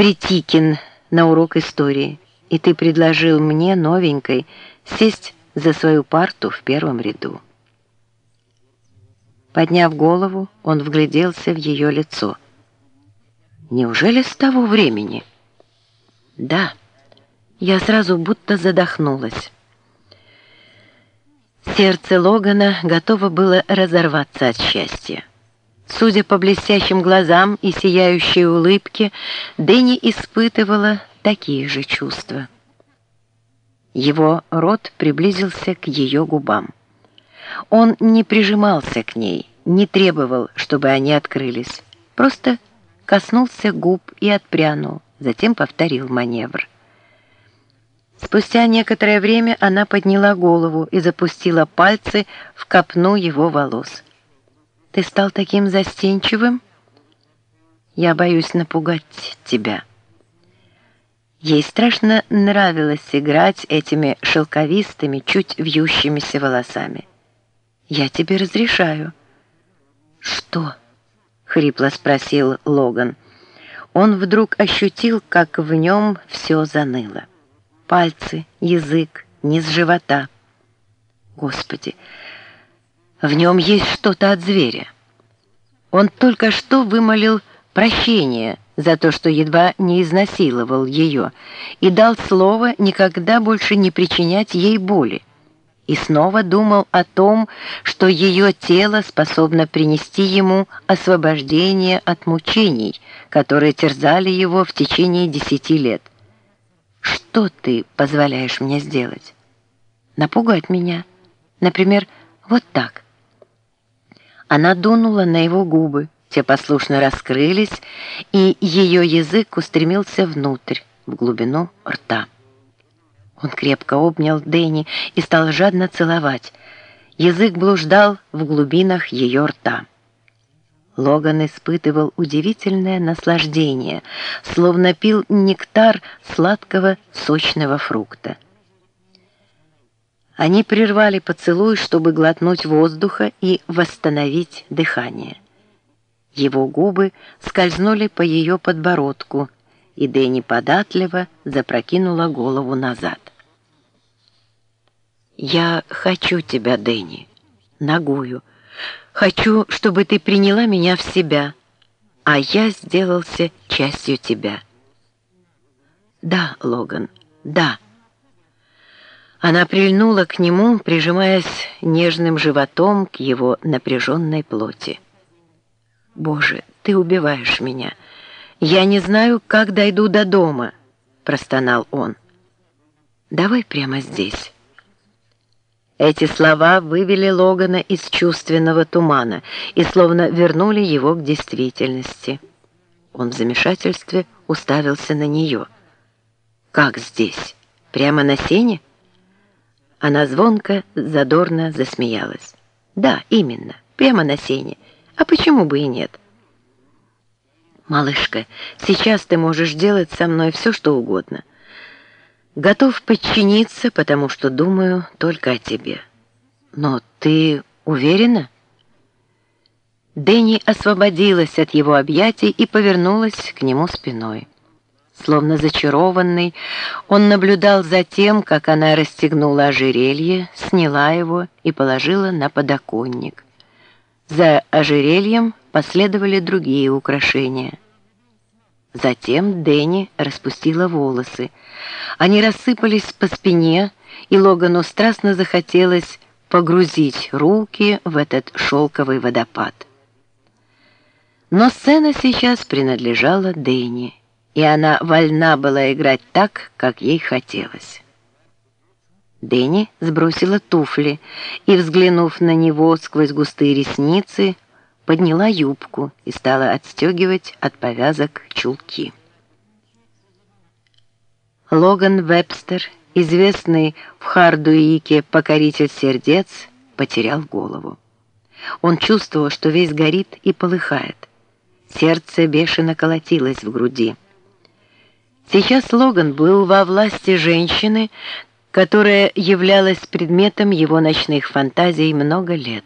Притикин на урок истории, и ты предложил мне, новенькой, сесть за свою парту в первом ряду. Подняв голову, он вгляделся в ее лицо. «Неужели с того времени?» «Да». Я сразу будто задохнулась. Сердце Логана готово было разорваться от счастья. Судя по блестящим глазам и сияющей улыбке, Дэнни испытывала такие же чувства. Его рот приблизился к ее губам. Он не прижимался к ней, не требовал, чтобы они открылись, просто коснулся губ и отпрянул, затем повторил маневр. Спустя некоторое время она подняла голову и запустила пальцы в копну его волос. «Ты стал таким застенчивым? Я боюсь напугать тебя». Ей страшно нравилось играть этими шелковистыми, чуть вьющимися волосами. «Я тебе разрешаю». «Что?» — хрипло спросил Логан. Он вдруг ощутил, как в нем все заныло пальцы, язык, низ живота. Господи, в нем есть что-то от зверя. Он только что вымолил прощение за то, что едва не изнасиловал ее, и дал слово никогда больше не причинять ей боли. И снова думал о том, что ее тело способно принести ему освобождение от мучений, которые терзали его в течение десяти лет. Что ты позволяешь мне сделать? Напугать меня. Например, вот так. Она дунула на его губы, те послушно раскрылись, и ее язык устремился внутрь, в глубину рта. Он крепко обнял Дэнни и стал жадно целовать. Язык блуждал в глубинах ее рта. Логан испытывал удивительное наслаждение, словно пил нектар сладкого сочного фрукта. Они прервали поцелуй, чтобы глотнуть воздуха и восстановить дыхание. Его губы скользнули по ее подбородку, и Дэнни податливо запрокинула голову назад. «Я хочу тебя, Дэнни, ногую», Хочу, чтобы ты приняла меня в себя, а я сделался частью тебя. Да, Логан, да. Она прильнула к нему, прижимаясь нежным животом к его напряженной плоти. «Боже, ты убиваешь меня. Я не знаю, как дойду до дома», — простонал он. «Давай прямо здесь». Эти слова вывели Логана из чувственного тумана и словно вернули его к действительности. Он в замешательстве уставился на нее. «Как здесь? Прямо на сене?» Она звонко, задорно засмеялась. «Да, именно, прямо на сене. А почему бы и нет?» «Малышка, сейчас ты можешь делать со мной все, что угодно. Готов подчиниться, потому что думаю только о тебе. Но ты уверена? Дэнни освободилась от его объятий и повернулась к нему спиной. Словно зачарованный, он наблюдал за тем, как она расстегнула ожерелье, сняла его и положила на подоконник. За ожерельем последовали другие украшения — Затем Дэнни распустила волосы. Они рассыпались по спине, и Логану страстно захотелось погрузить руки в этот шелковый водопад. Но сцена сейчас принадлежала Дэнни, и она вольна была играть так, как ей хотелось. Дэнни сбросила туфли и, взглянув на него сквозь густые ресницы, подняла юбку и стала отстегивать от повязок чулки. Логан Вебстер, известный в Хардуике покоритель сердец, потерял голову. Он чувствовал, что весь горит и полыхает. Сердце бешено колотилось в груди. Сейчас Логан был во власти женщины, которая являлась предметом его ночных фантазий много лет.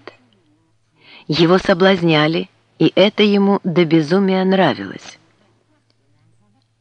Его соблазняли, и это ему до безумия нравилось.